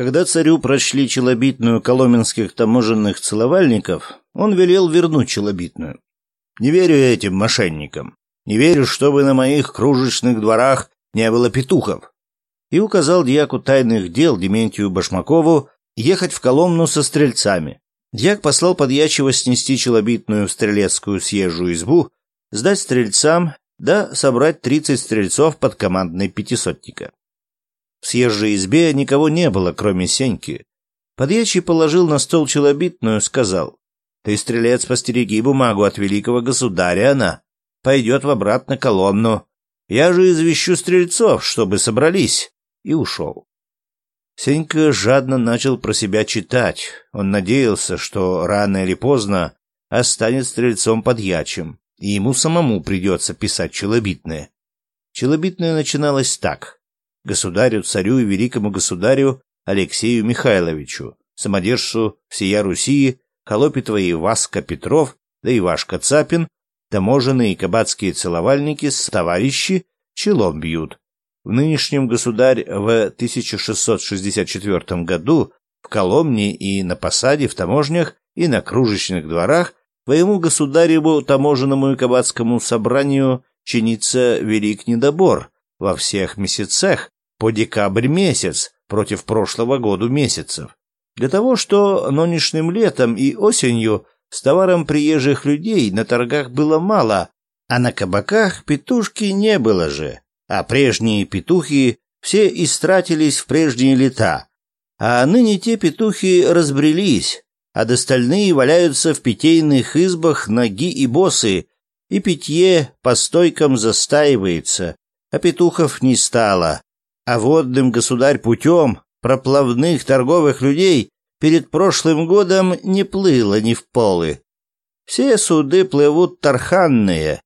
Когда царю прочли челобитную коломенских таможенных целовальников, он велел вернуть челобитную. «Не верю этим мошенникам. Не верю, чтобы на моих кружечных дворах не было петухов». И указал дьяку тайных дел Дементию Башмакову ехать в Коломну со стрельцами. Дьяк послал подьячего снести челобитную в стрелецкую съезжую избу, сдать стрельцам, да собрать 30 стрельцов под командной пятисотника. В съезжей избе никого не было, кроме Сеньки. Подьячий положил на стол челобитную, сказал, «Ты, стрелец, постереги бумагу от великого государя, она пойдет в обратно колонну. Я же извещу стрельцов, чтобы собрались». И ушел. Сенька жадно начал про себя читать. Он надеялся, что рано или поздно а станет стрельцом подьячим, и ему самому придется писать челобитное. Челобитное начиналось так государю, царю и великому государю Алексею Михайловичу, самодержцу всея Руси, Холопитова и Васка Петров, да и Вашка Цапин, таможенные кабацкие целовальники с товарищи челом бьют. В нынешнем государь в 1664 году в Коломне и на посаде в таможнях и на кружечных дворах твоему государеву таможенному и кабацкому собранию чинится велик недобор, во всех месяцах по декабрь месяц против прошлого года месяцев. Для того, что нынешним летом и осенью с товаром приезжих людей на торгах было мало, а на кабаках петушки не было же, а прежние петухи все истратились в прежние лета. А ныне те петухи разбрелись, а достальные валяются в питейных избах ноги и босы, и питье по стойкам застаивается, а петухов не стало. А водным государь путем проплавных торговых людей перед прошлым годом не плыло ни в полы. Все суды плывут тарханные,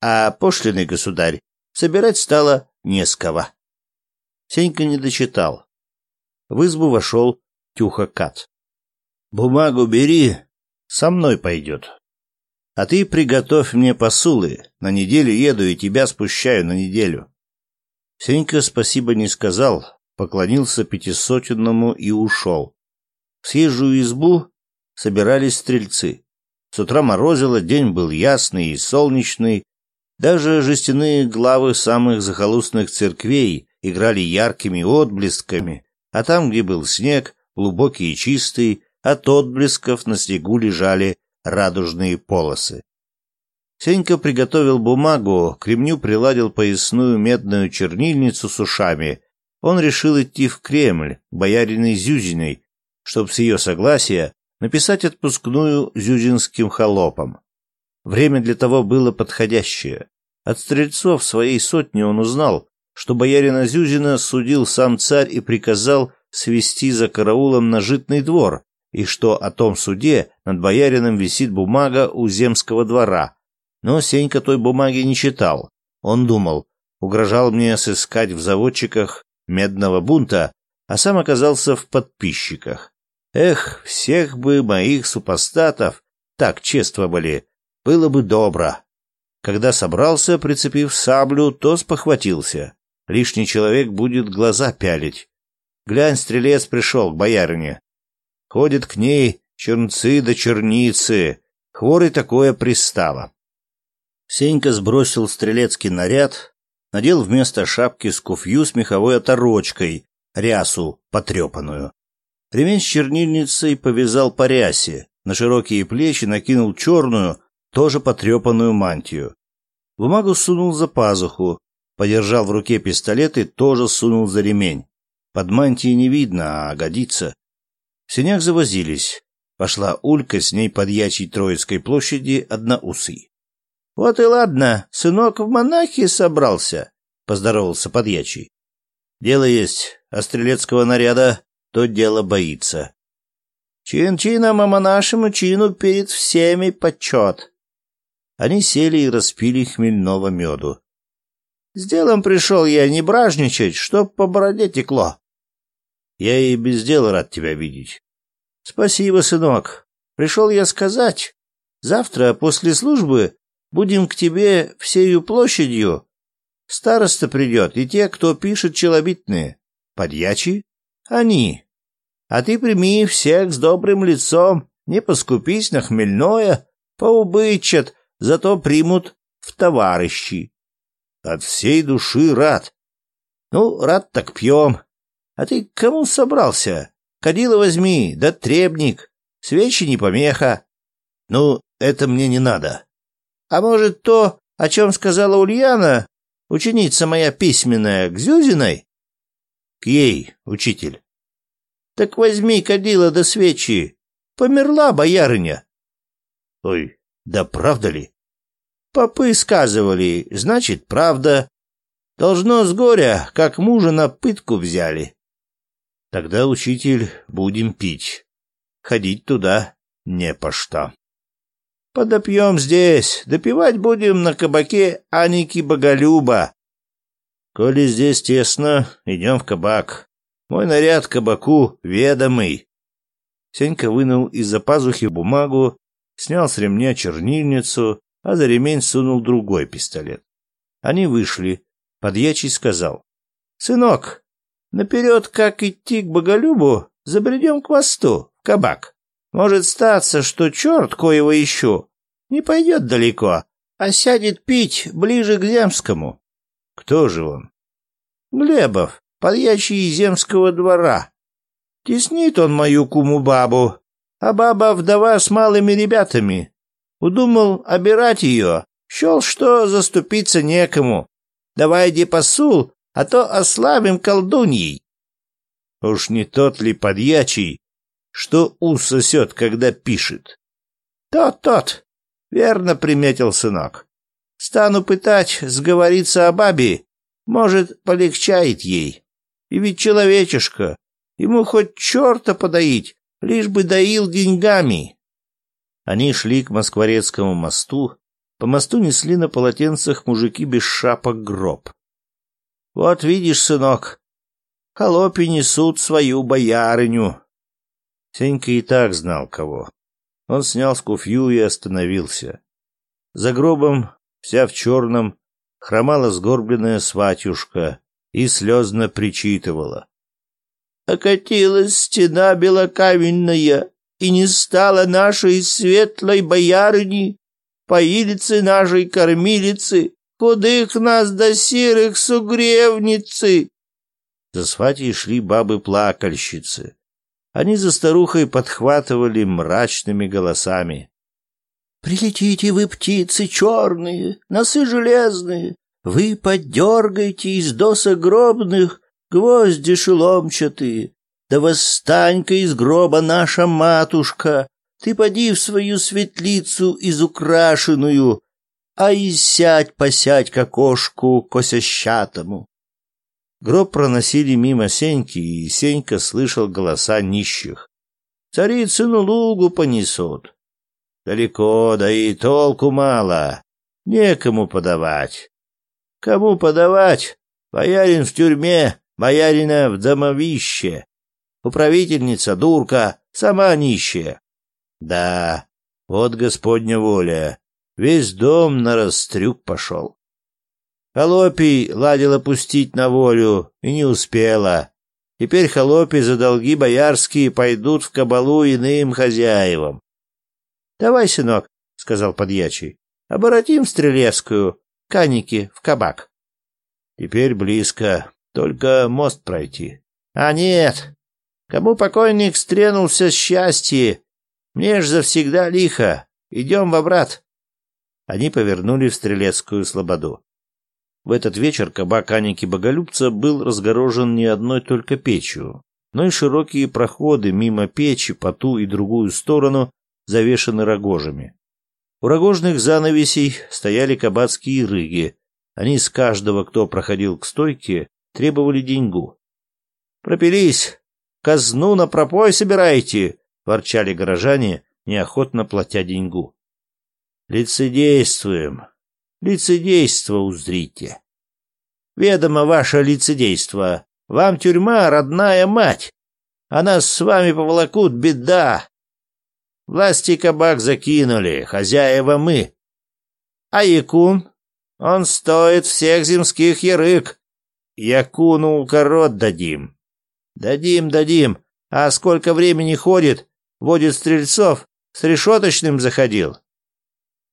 а пошлиный государь собирать стало не с кого. Сенька не дочитал. В избу вошел Тюха Кат. «Бумагу бери, со мной пойдет». А ты приготовь мне посулы. На неделю еду и тебя спущаю на неделю. Сенька спасибо не сказал, поклонился пятисотенному и ушел. В съезжую избу собирались стрельцы. С утра морозило, день был ясный и солнечный. Даже жестяные главы самых захолустных церквей играли яркими отблесками, а там, где был снег, глубокий и чистый, от отблесков на снегу лежали радужные полосы. Сенька приготовил бумагу, к ремню приладил поясную медную чернильницу с ушами. Он решил идти в Кремль, бояриной Зюзиной, чтобы с ее согласия написать отпускную зюзинским холопам. Время для того было подходящее. От стрельцов своей сотни он узнал, что боярина Зюзина судил сам царь и приказал свести за караулом на житный двор, и что о том суде над боярином висит бумага у земского двора. Но Сенька той бумаги не читал. Он думал, угрожал мне сыскать в заводчиках медного бунта, а сам оказался в подписчиках. Эх, всех бы моих супостатов так чествовали, было бы добро. Когда собрался, прицепив саблю, то спохватился. Лишний человек будет глаза пялить. Глянь, стрелец пришел к боярине. Ходит к ней чернцы да черницы, хворый такое пристало. Сенька сбросил стрелецкий наряд, надел вместо шапки скуфью с меховой оторочкой, рясу потрепанную. Ремень с чернильницей повязал по рясе, на широкие плечи накинул черную, тоже потрепанную мантию. Бумагу сунул за пазуху, подержал в руке пистолет и тоже сунул за ремень. Под мантией не видно, а годится. В сенях завозились. Пошла Улька с ней под ячей Троицкой площади одна усы. Вот и ладно, сынок в монахи собрался, — поздоровался под ячей. — Дело есть, а стрелецкого наряда то дело боится. Чин-чином, а монашему чину перед всеми почет. Они сели и распили хмельного меду. — С делом пришел я не бражничать, чтоб по бороде текло. Я и без дела рад тебя видеть. — Спасибо, сынок. Пришел я сказать. Завтра после службы будем к тебе всею площадью. Староста придет и те, кто пишет челобитные. Подьячи? Они. А ты прими всех с добрым лицом, не поскупись на хмельное, поубычат, зато примут в товарищи. От всей души рад. Ну, рад так пьем. А ты к кому собрался? Кадила возьми, да требник. Свечи не помеха. Ну, это мне не надо. А может, то, о чем сказала Ульяна, ученица моя письменная, к Зюзиной? К ей, учитель. Так возьми кадила до да свечи. Померла боярыня. Ой, да правда ли? Попы сказывали, значит, правда. Должно с горя, как мужа на пытку взяли. Тогда, учитель, будем пить. Ходить туда не по что. Подопьем здесь, допивать будем на кабаке Аники Боголюба. Коли здесь тесно, идем в кабак. Мой наряд кабаку ведомый. Сенька вынул из-за пазухи бумагу, снял с ремня чернильницу, а за ремень сунул другой пистолет. Они вышли. Подьячий сказал. «Сынок, Наперед, как идти к Боголюбу, забредем к мосту, кабак. Может статься, что черт, коего ищу, не пойдет далеко, а сядет пить ближе к Земскому. Кто же он? Глебов, подьячий земского двора. Теснит он мою куму-бабу, а баба вдова с малыми ребятами. Удумал обирать ее, счел, что заступиться некому. Давай, депосул, а то ослабим колдуньей. Уж не тот ли подьячий, что ус сосет, когда пишет? Тот-тот, верно приметил сынок. Стану пытать сговориться о бабе, может, полегчает ей. И ведь человечишка, ему хоть черта подоить, лишь бы доил деньгами. Они шли к Москворецкому мосту, по мосту несли на полотенцах мужики без шапок гроб. Вот видишь, сынок, холопи несут свою боярыню. Сенька и так знал кого. Он снял скуфью и остановился. За гробом, вся в черном, хромала сгорбленная сватюшка и слезно причитывала. «Окатилась стена белокаменная, и не стала нашей светлой боярыни, поилицы нашей кормилицы, кудых нас до сирых сугревницы!» За сватьей шли бабы-плакальщицы. Они за старухой подхватывали мрачными голосами. «Прилетите вы, птицы черные, носы железные, вы поддергайте из досок гробных гвозди шеломчатые, да восстань-ка из гроба наша матушка, ты поди в свою светлицу изукрашенную, а и сядь посядь к окошку косящатому. Гроб проносили мимо Сеньки, и Сенька слышал голоса нищих. Царицыну лугу понесут. Далеко, да и толку мало. Некому подавать. Кому подавать? Боярин в тюрьме, боярина в домовище. Управительница дурка, сама нищая. Да, вот господня воля. Весь дом на растрюк пошел. Холопий ладила пустить на волю и не успела. Теперь холопи за долги боярские пойдут в кабалу иным хозяевам. — Давай, сынок, — сказал подьячий, — оборотим Стрелецкую, каники, в кабак. — Теперь близко, только мост пройти. — А нет, кому покойник стренулся счастье, мне ж завсегда лихо, идем в обрат. Они повернули в Стрелецкую слободу. В этот вечер кабак Аники Боголюбца был разгорожен не одной только печью, но и широкие проходы мимо печи по ту и другую сторону завешаны рогожами. У рогожных занавесей стояли кабацкие рыги. Они с каждого, кто проходил к стойке, требовали деньгу. «Пропились! Казну на пропой собираете!» — ворчали горожане, неохотно платя деньгу лицедействуем. Лицедейство узрите. Ведомо ваше лицедейство. Вам тюрьма, родная мать. она а с вами поволокут, беда. Власти кабак закинули, хозяева мы. А якун? Он стоит всех земских ярык. Якуну укорот дадим. Дадим, дадим. А сколько времени ходит, водит стрельцов, с решеточным заходил.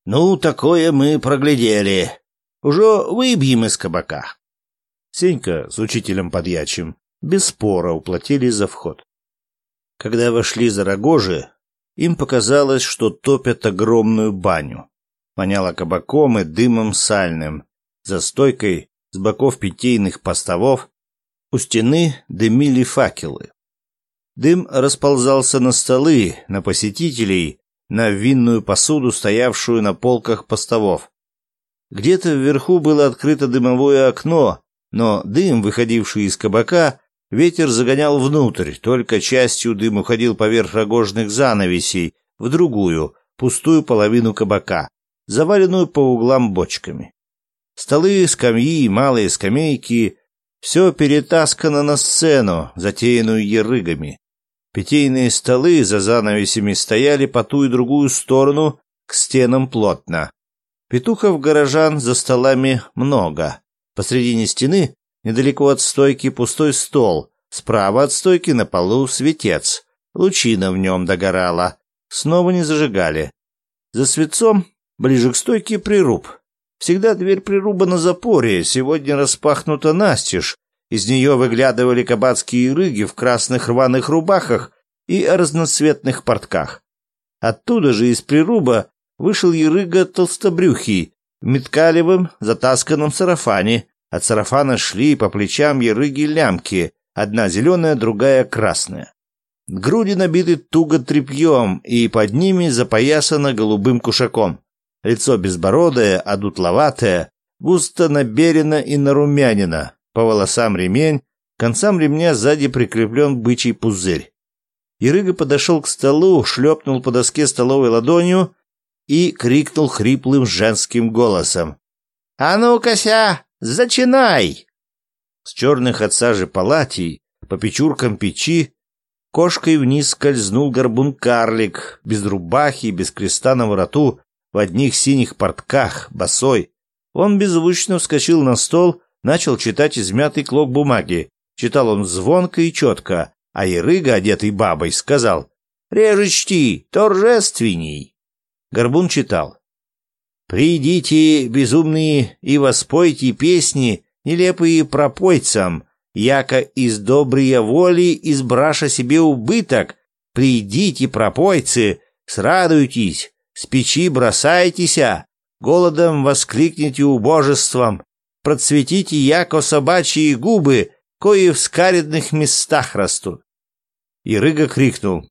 Ну, такое мы проглядели. Уже выбьем из кабака. Сенька с учителем подьячим без спора уплатили за вход. Когда вошли за рогожи, им показалось, что топят огромную баню. Воняло кабаком и дымом сальным. За стойкой с боков питейных постовов у стены дымили факелы. Дым расползался на столы, на посетителей, на винную посуду, стоявшую на полках постовов. Где-то вверху было открыто дымовое окно, но дым, выходивший из кабака, ветер загонял внутрь, только частью дым уходил поверх рогожных занавесей в другую, пустую половину кабака, заваленную по углам бочками. Столы, скамьи и малые скамейки — все перетаскано на сцену, затеянную ерыгами. Питейные столы за занавесями стояли по ту и другую сторону, к стенам плотно. Петухов-горожан за столами много. Посредине стены, недалеко от стойки, пустой стол. Справа от стойки на полу светец. Лучина в нем догорала. Снова не зажигали. За светцом, ближе к стойке, прируб. Всегда дверь прируба на запоре, сегодня распахнута настежь, из нее выглядывали кабацкие рыги в красных рваных рубахах и разноцветных портках. Оттуда же из прируба вышел ерыга толстобрюхий в меткалевом затасканном сарафане. От сарафана шли по плечам ерыги лямки, одна зеленая, другая красная. Груди набиты туго тряпьем, и под ними запоясано голубым кушаком. Лицо безбородое, одутловатое, густо наберено и нарумянено по волосам ремень, концам ремня сзади прикреплен бычий пузырь. Ирыга подошел к столу, шлепнул по доске столовой ладонью и крикнул хриплым женским голосом. «А ну-кася, зачинай!» С черных от сажи палатий, по печуркам печи, кошкой вниз скользнул горбун-карлик, без рубахи, без креста на вороту, в одних синих портках, босой. Он беззвучно вскочил на стол, начал читать измятый клок бумаги. Читал он звонко и четко, а Ирыга одетый бабой, сказал «Реже чти, торжественней». Горбун читал «Придите, безумные, и воспойте песни, нелепые пропойцам, яко из добрия воли избраша себе убыток, придите, пропойцы, срадуйтесь, с печи бросайтеся, голодом воскликните убожеством, процветите, яко собачьи губы, кои в скаредных местах растут. И Рыга крикнул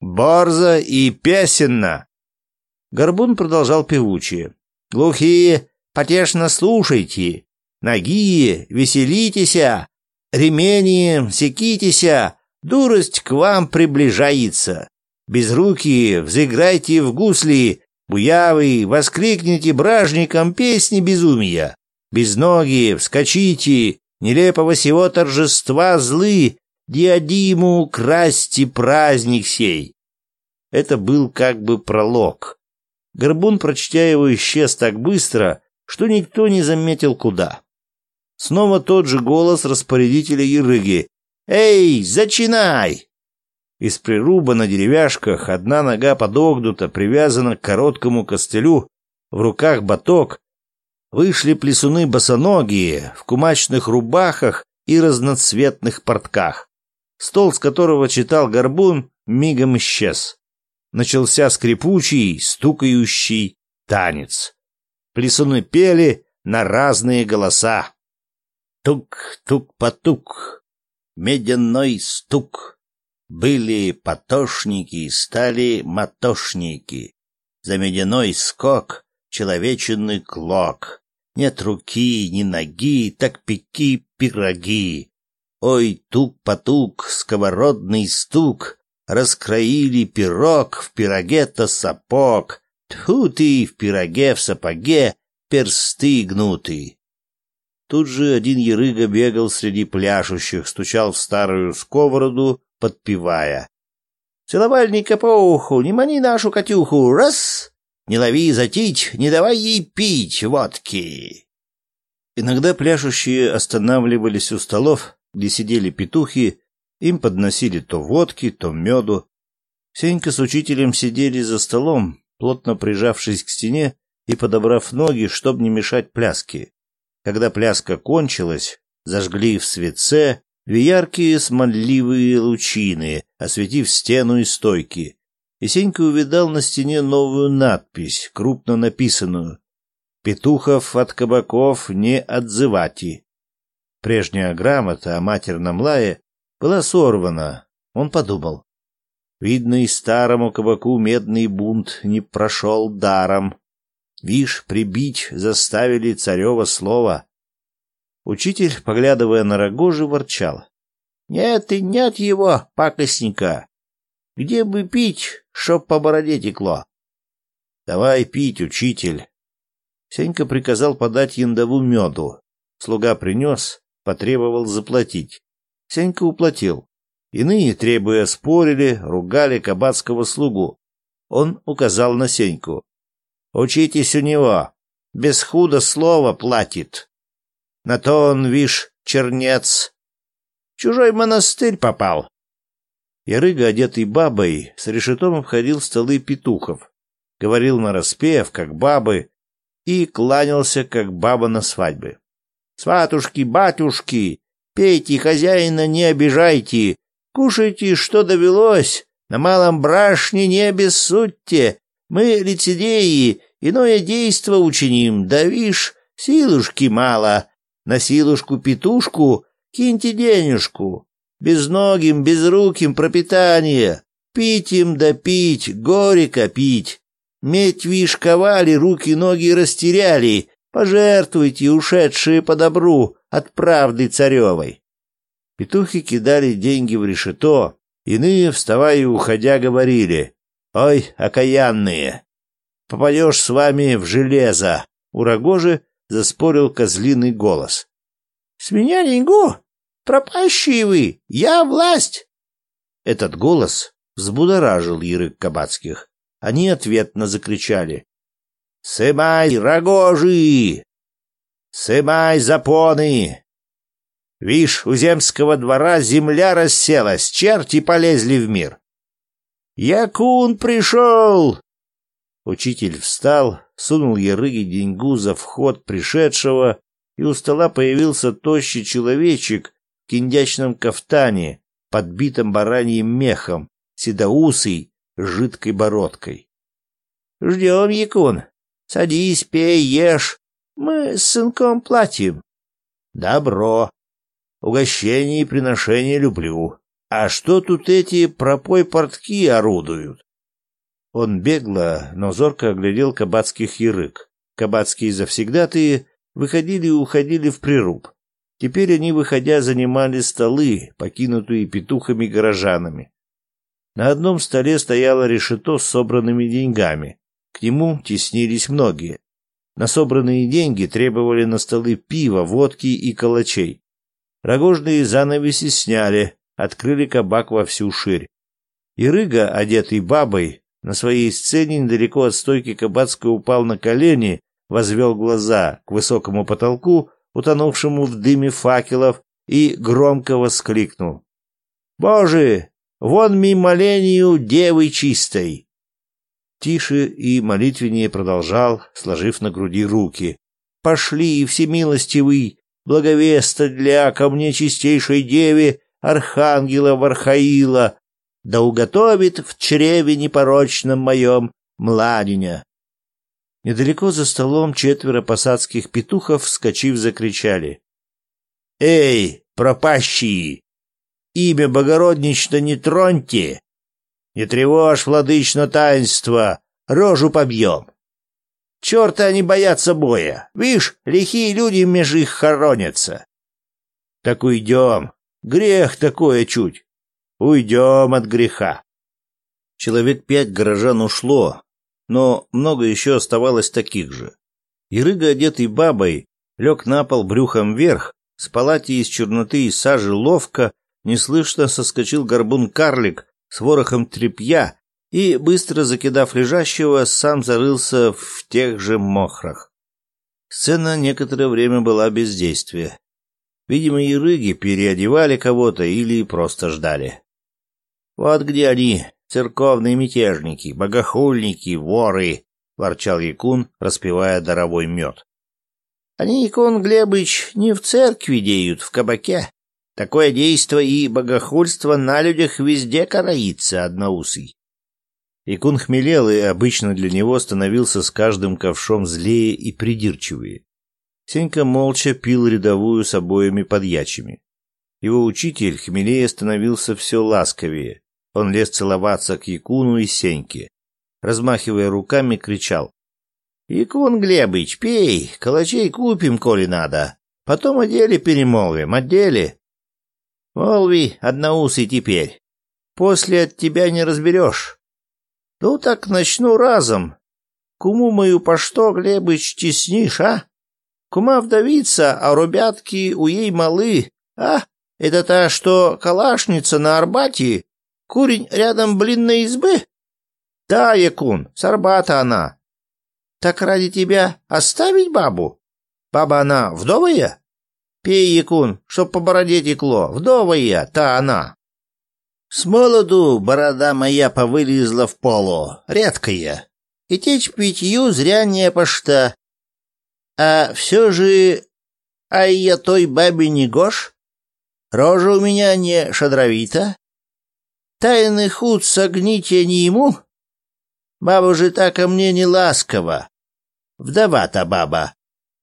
Борза и песенна. Горбун продолжал певучие. «Глухие, потешно слушайте, ногие, веселитеся, ремени, секитеся, дурость к вам приближается. Безрукие, взыграйте в гусли, буявы, воскликните бражником песни безумия безногие, вскочите, нелепого сего торжества злы, диадиму красти праздник сей. Это был как бы пролог. Горбун, прочтя его, исчез так быстро, что никто не заметил куда. Снова тот же голос распорядителя Ерыги. «Эй, зачинай!» Из прируба на деревяшках одна нога подогнута, привязана к короткому костылю, в руках баток, Вышли плесуны босоногие, в кумачных рубахах и разноцветных портках. Стол, с которого читал горбун, мигом исчез. Начался скрипучий, стукающий танец. Плесуны пели на разные голоса. Тук-тук-потук, медяной стук. Были потошники, стали матошники. За медяной скок человеченный клок. Нет руки, ни ноги, так пеки пироги. Ой, тук-потук, сковородный стук, Раскроили пирог, в пироге-то сапог. Тьфу ты, в пироге, в сапоге, персты гнуты. Тут же один ерыга бегал среди пляшущих, стучал в старую сковороду, подпевая. «Целовальника по уху, не мани нашу Катюху! Раз!» Не лови затить, не давай ей пить водки. Иногда пляшущие останавливались у столов, где сидели петухи, им подносили то водки, то меду. Сенька с учителем сидели за столом, плотно прижавшись к стене и подобрав ноги, чтобы не мешать пляске. Когда пляска кончилась, зажгли в светце веяркие смольливые лучины, осветив стену и стойки, и Сенька увидал на стене новую надпись, крупно написанную «Петухов от кабаков не отзывати». Прежняя грамота о матерном лае была сорвана, он подумал. Видно, и старому кабаку медный бунт не прошел даром. Вишь, прибить заставили царево слово. Учитель, поглядывая на Рогожи, ворчал. — Нет и нет его, пакостника. Где бы пить, чтоб по бороде текло. — Давай пить, учитель. Сенька приказал подать яндову меду. Слуга принес, потребовал заплатить. Сенька уплатил. Иные, требуя, спорили, ругали кабацкого слугу. Он указал на Сеньку. «Учитесь у него. Без худо слова платит. На то он, вишь, чернец. Чужой монастырь попал. Ярыга, одетый бабой, с решетом обходил столы петухов, говорил на распев, как бабы, и кланялся, как баба на свадьбе. «Сватушки, батюшки, пейте, хозяина не обижайте, кушайте, что довелось, на малом брашне не обессудьте, мы, лицедеи, иное действо учиним, да вишь, силушки мало, на силушку-петушку киньте денежку, безногим, безруким пропитание, пить им да пить, горе копить. Медь вишь руки-ноги растеряли, пожертвуйте ушедшие по добру от правды царевой. Петухи кидали деньги в решето, иные, вставая и уходя, говорили, «Ой, окаянные, попадешь с вами в железо!» У Рогожи заспорил козлиный голос. «С меня деньгу!» пропащие Я власть!» Этот голос взбудоражил Ярык Кабацких. Они ответно закричали. «Сымай рогожи! Сымай запоны!» Вишь, у земского двора земля расселась, черти полезли в мир. «Якун пришел!» Учитель встал, сунул Ярыге деньгу за вход пришедшего, и у стола появился тощий человечек киндячном кафтане, подбитом бараньим мехом, седоусый, с жидкой бородкой. «Ждем, Якун. Садись, пей, ешь. Мы с сынком платим». «Добро. Угощение и приношение люблю. А что тут эти пропой-портки орудуют?» Он бегло, но зорко оглядел кабацких ярык. Кабацкие завсегдатые выходили и уходили в прируб. Теперь они, выходя, занимали столы, покинутые петухами-горожанами. На одном столе стояло решето с собранными деньгами. К нему теснились многие. На собранные деньги требовали на столы пива, водки и калачей. Рогожные занавеси сняли, открыли кабак во всю ширь. Ирыга, одетый бабой, на своей сцене недалеко от стойки кабацкой упал на колени, возвел глаза к высокому потолку — утонувшему в дыме факелов, и громко воскликнул. «Боже, вон ми девы чистой!» Тише и молитвеннее продолжал, сложив на груди руки. «Пошли, всемилостивый, благовеста для ко мне чистейшей деве, архангела Вархаила, да уготовит в чреве непорочном моем младеня. Недалеко за столом четверо посадских петухов, вскочив, закричали. «Эй, пропащие! Имя Богороднично не троньте! Не тревожь, владычно, таинство! Рожу побьем!» «Черта они боятся боя! Вишь, лихие люди меж их хоронятся!» «Так уйдем! Грех такое чуть! Уйдем от греха!» Человек пять горожан ушло, но много еще оставалось таких же. Ирыга, одетый бабой, лег на пол брюхом вверх, с палати из черноты и сажи ловко, неслышно соскочил горбун-карлик с ворохом тряпья и, быстро закидав лежащего, сам зарылся в тех же мохрах. Сцена некоторое время была бездействия. Видимо, ирыги переодевали кого-то или просто ждали. Вот где они, церковные мятежники, богохульники, воры!» — ворчал Якун, распевая даровой мед. «Они, Якун Глебыч, не в церкви деют, в кабаке. Такое действо и богохульство на людях везде караится, одноусый». Якун хмелел и обычно для него становился с каждым ковшом злее и придирчивее. Сенька молча пил рядовую с обоими подьячими. Его учитель хмелее становился все ласковее. Он лез целоваться к Якуну и Сеньке. Размахивая руками, кричал. «Якун Глебыч, пей, калачей купим, коли надо. Потом о деле перемолвим, о деле. Молви, одноусый теперь. После от тебя не разберешь. Ну так начну разом. Куму мою по что, Глебыч, теснишь, а? Кума вдовица, а рубятки у ей малы, а? Это та, что калашница на Арбате, Курень рядом блинной избы? Да, Якун, сарбата она. Так ради тебя оставить бабу? Баба она вдовая? Пей, Якун, чтоб по бороде текло. Вдовая, та она. С молоду борода моя повылезла в полу, редкая. И течь питью зря не пошта. А все же... А я той бабе не гош? Рожа у меня не шадровита, Тайный худ согните не ему? Баба же так ко мне не ласкова. Вдова-то баба.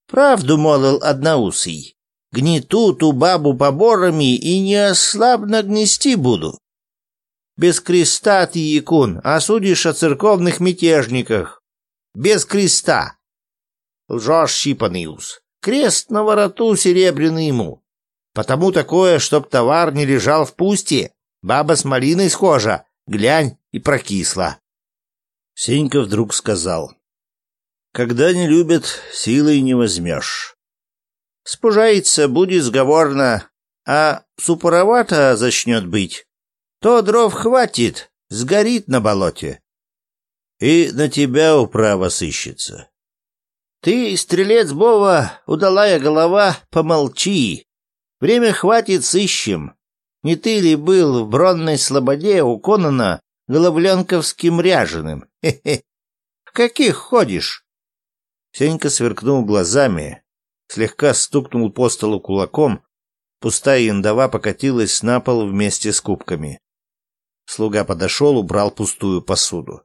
Правду молол одноусый. Гнету ту бабу поборами и не неослабно гнести буду. Без креста ты, Якун, осудишь о церковных мятежниках. Без креста. Лжешь, щипанный ус. Крест на вороту серебряный ему. Потому такое, чтоб товар не лежал в пусте. Баба с малиной схожа, глянь, и прокисла. Сенька вдруг сказал. Когда не любят, силой не возьмешь. Спужается, будет сговорно, а супоровато зачнет быть. То дров хватит, сгорит на болоте. И на тебя управа сыщется. Ты, стрелец Бова, удалая голова, помолчи. Время хватит, сыщем не ты ли был в бронной слободе у Конона головленковским ряженым? Хе-хе. В каких ходишь? Сенька сверкнул глазами, слегка стукнул по столу кулаком, пустая яндова покатилась на пол вместе с кубками. Слуга подошел, убрал пустую посуду.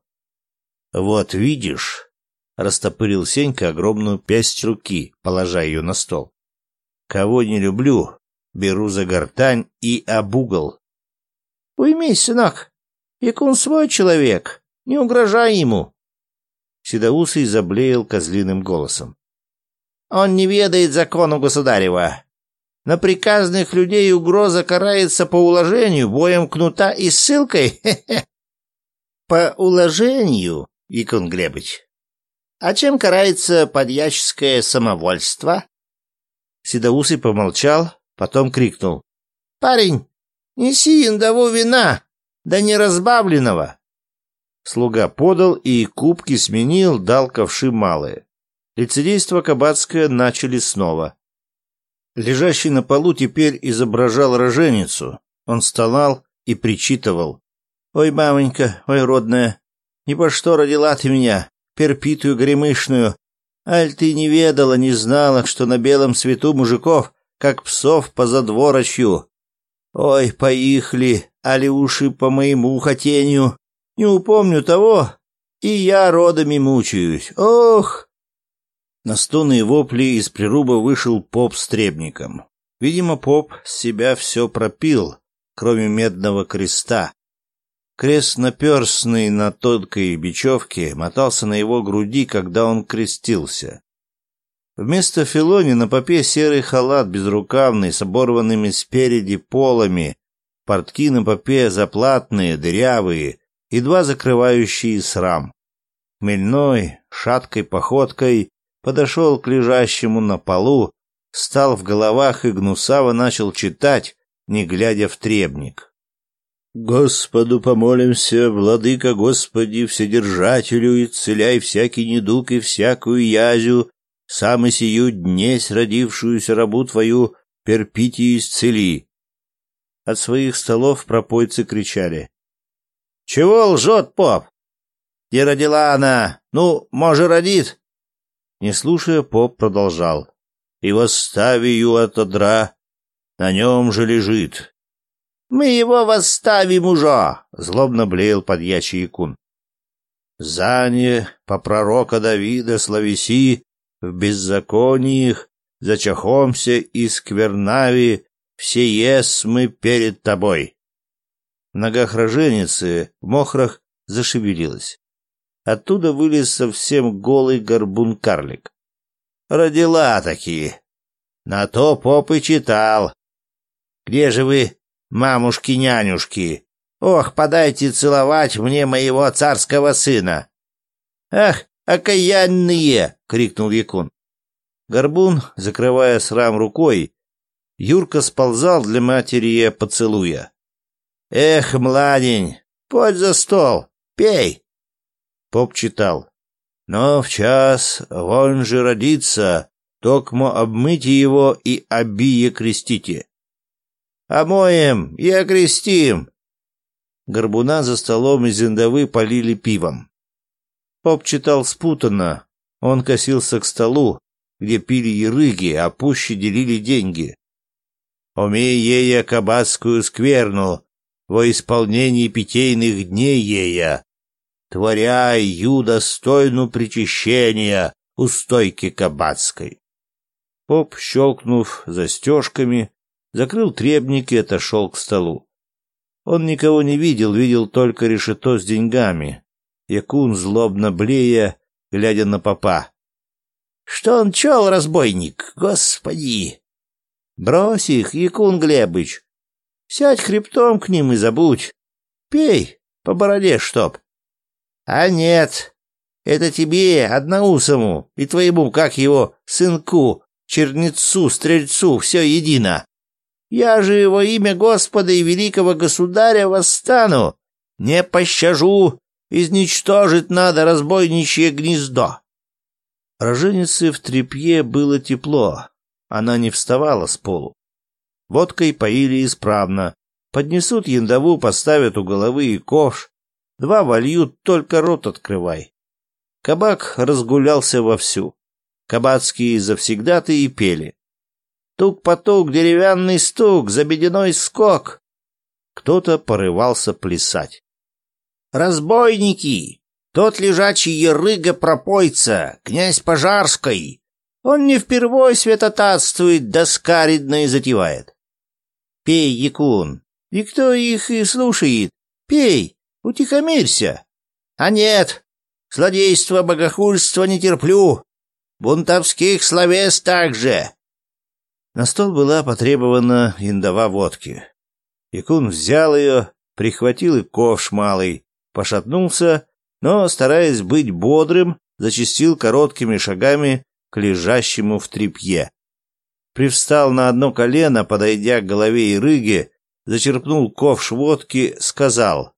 — Вот видишь, — растопырил Сенька огромную пясть руки, положа ее на стол. — Кого не люблю, беру за гортань и об угол. — Уймись, сынок, як свой человек, не угрожай ему. Седоусый заблеял козлиным голосом. — Он не ведает закону государева. На приказных людей угроза карается по уложению, боем кнута и ссылкой. — По уложению, Икон Глебыч. А чем карается подьяческое самовольство? Седоусый помолчал, Потом крикнул. «Парень, неси индову вина, да не разбавленного!» Слуга подал и кубки сменил, дал ковши малые. Лицедейство кабацкое начали снова. Лежащий на полу теперь изображал роженицу. Он стонал и причитывал. «Ой, мамонька, ой, родная, не по что родила ты меня, перпитую гремышную. Аль ты не ведала, не знала, что на белом свету мужиков как псов по задворочью. Ой, поихли, али уши по моему хотению. Не упомню того, и я родами мучаюсь. Ох!» На стоны и вопли из прируба вышел поп с требником. Видимо, поп с себя все пропил, кроме медного креста. Крест наперстный на тонкой бечевке мотался на его груди, когда он крестился. Вместо филони на попе серый халат безрукавный с оборванными спереди полами, портки на попе заплатные, дырявые, едва закрывающие срам. Мельной, шаткой походкой подошел к лежащему на полу, стал в головах и гнусаво начал читать, не глядя в требник. Господу помолимся, владыка Господи, вседержателю, исцеляй всякий недуг и всякую язю, сам и сию днесь родившуюся рабу твою перпите и исцели. От своих столов пропойцы кричали. — Чего лжет поп? Где родила она? Ну, может, родит? Не слушая, поп продолжал. — И восстави ее от одра, на нем же лежит. — Мы его восставим уже! — злобно блеял подьячий икун. Зане по пророка Давида словеси в беззаконии зачахомся и сквернави, все ес мы перед тобой. В ногах в мохрах зашевелилась. Оттуда вылез совсем голый горбун-карлик. Родила такие. На то поп и читал. Где же вы, мамушки-нянюшки? Ох, подайте целовать мне моего царского сына. Ах, «Окаянные!» — крикнул Якун. Горбун, закрывая срам рукой, Юрка сползал для матери поцелуя. «Эх, младень, подь за стол, пей!» Поп читал. «Но в час вон же родится, токмо обмыте его и обие крестите». «Омоем и окрестим!» Горбуна за столом из индовы полили пивом. Поп читал спутанно. Он косился к столу, где пили ерыги, а пуще делили деньги. «Умей ея кабацкую скверну, во исполнении питейных дней ея, творя ю достойну причащения у стойки кабацкой». Поп, щелкнув застежками, закрыл требник и отошел к столу. Он никого не видел, видел только решето с деньгами, Якун злобно блея, глядя на попа. «Что он чел, разбойник? Господи!» «Брось их, Якун Глебыч! Сядь хребтом к ним и забудь! Пей, по бороде чтоб!» «А нет, это тебе, одноусому, и твоему, как его, сынку, чернецу, стрельцу, все едино. Я же его имя Господа и великого государя восстану, не пощажу Изничтожить надо разбойничье гнездо. Роженице в трепье было тепло. Она не вставала с полу. Водкой поили исправно. Поднесут яндову, поставят у головы и ковш. Два вольют, только рот открывай. Кабак разгулялся вовсю. Кабацкие завсегдаты и пели. Тук-потук, деревянный стук, за скок. Кто-то порывался плясать. Разбойники! Тот лежачий ерыга пропойца, князь Пожарской. Он не впервой светотатствует, доскаридно и затевает. Пей, Якун, и кто их и слушает. Пей, утихомирься. А нет, злодейство, богохульство не терплю. Бунтовских словес также. На стол была потребована индова водки. Якун взял ее, прихватил и ковш малый, пошатнулся, но, стараясь быть бодрым, зачастил короткими шагами к лежащему в тряпье. Привстал на одно колено, подойдя к голове Ирыги, зачерпнул ковш водки, сказал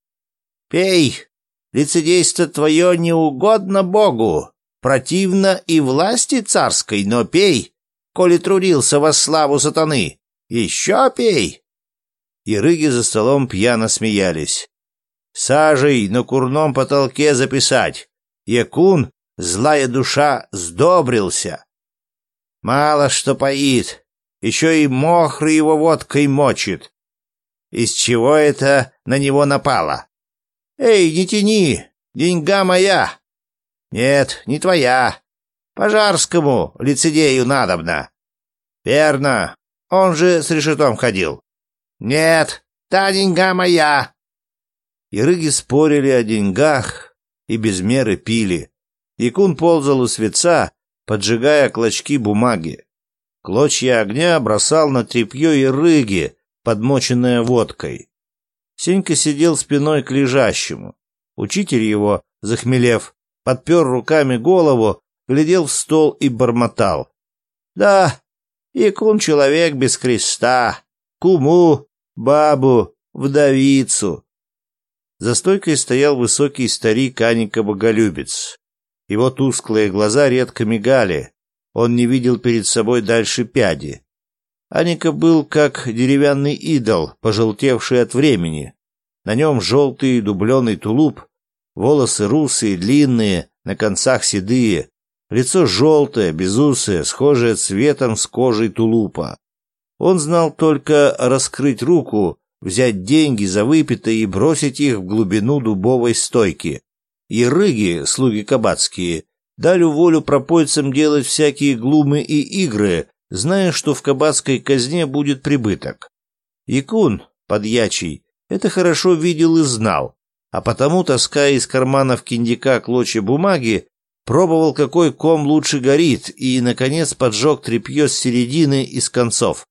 «Пей, лицедейство твое не угодно Богу, противно и власти царской, но пей, коли трудился во славу сатаны, еще пей!» Ирыги за столом пьяно смеялись сажей на курном потолке записать. Якун, злая душа, сдобрился. Мало что поит, еще и мохры его водкой мочит. Из чего это на него напало? Эй, не тяни, деньга моя. Нет, не твоя. Пожарскому лицедею надобно. Верно, он же с решетом ходил. Нет, та деньга моя и рыги спорили о деньгах и без меры пили. Якун ползал у свеца, поджигая клочки бумаги. Клочья огня бросал на тряпье и рыги, подмоченное водкой. Сенька сидел спиной к лежащему. Учитель его, захмелев, подпер руками голову, глядел в стол и бормотал. «Да, Якун человек без креста, куму, бабу, вдовицу, за стойкой стоял высокий старик Аника Боголюбец. Его тусклые глаза редко мигали, он не видел перед собой дальше пяди. Аника был как деревянный идол, пожелтевший от времени. На нем желтый дубленый тулуп, волосы русые, длинные, на концах седые, лицо желтое, безусое, схожее цветом с кожей тулупа. Он знал только раскрыть руку взять деньги за выпитое и бросить их в глубину дубовой стойки. Ерыги, слуги кабацкие, дали волю пропойцам делать всякие глумы и игры, зная, что в кабацкой казне будет прибыток. Якун, подьячий, это хорошо видел и знал, а потому, таская из карманов киндика клочья бумаги, пробовал, какой ком лучше горит, и, наконец, поджег тряпье с середины и с концов.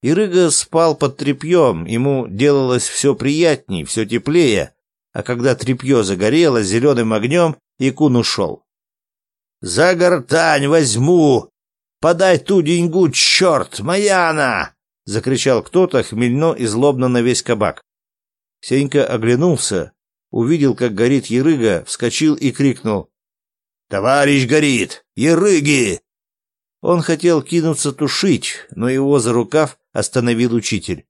Ирыга спал под тряпьем, ему делалось все приятнее, все теплее, а когда тряпье загорело зеленым огнем, Якун ушел. «За гортань возьму! Подай ту деньгу, черт, моя она!» — закричал кто-то хмельно и злобно на весь кабак. Сенька оглянулся, увидел, как горит Ерыга, вскочил и крикнул. «Товарищ горит! Ерыги! Он хотел кинуться тушить, но его за рукав остановил учитель.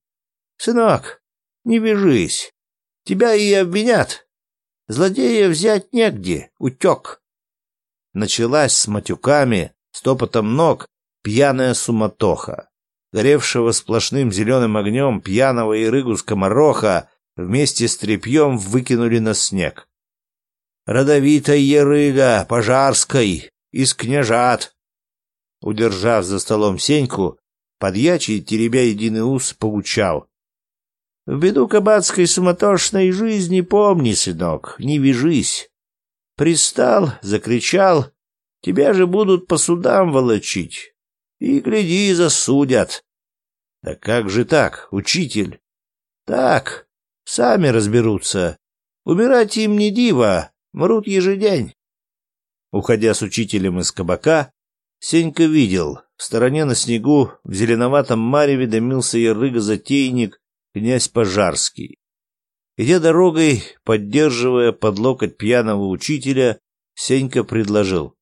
«Сынок, не бежись. Тебя и обвинят. Злодея взять негде, утек». Началась с матюками, стопотом ног, пьяная суматоха. Горевшего сплошным зеленым огнем пьяного и рыгу скомороха вместе с тряпьем выкинули на снег. Родовитая ерыга, пожарской, из княжат», Удержав за столом Сеньку, подьячий, теребя единый ус, поучал. В беду кабацкой суматошной жизни помни, сынок, не вяжись. Пристал, закричал, тебя же будут по судам волочить. И, гляди, засудят. Да как же так, учитель? Так, сами разберутся. Умирать им не диво, мрут ежедень. Уходя с учителем из кабака, Сенька видел. В стороне на снегу в зеленоватом мареве дымился ярыга-затейник князь Пожарский. Идя дорогой, поддерживая под локоть пьяного учителя, Сенька предложил.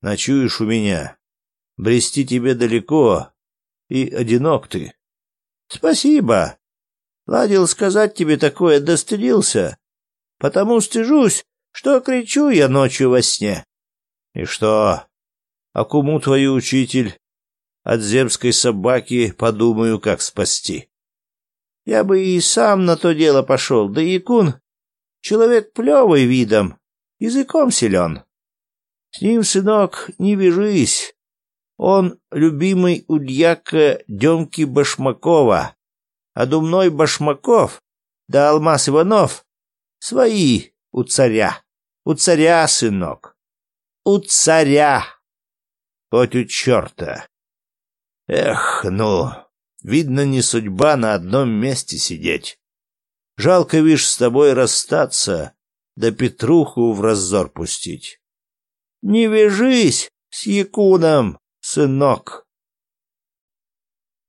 «Ночуешь у меня. Брести тебе далеко, и одинок ты». «Спасибо. Ладил сказать тебе такое, достыдился. Потому стыжусь, что кричу я ночью во сне». «И что, а куму твою учитель? От земской собаки подумаю, как спасти. Я бы и сам на то дело пошел, да Якун человек плевый видом, языком силен. С ним, сынок, не вяжись. Он любимый у дьяка Демки Башмакова, а думной Башмаков да Алмаз Иванов свои у царя, у царя, сынок, у царя хоть у черта. Эх, ну, видно, не судьба на одном месте сидеть. Жалко, вишь, с тобой расстаться, да Петруху в раззор пустить. Не вяжись с Якуном, сынок.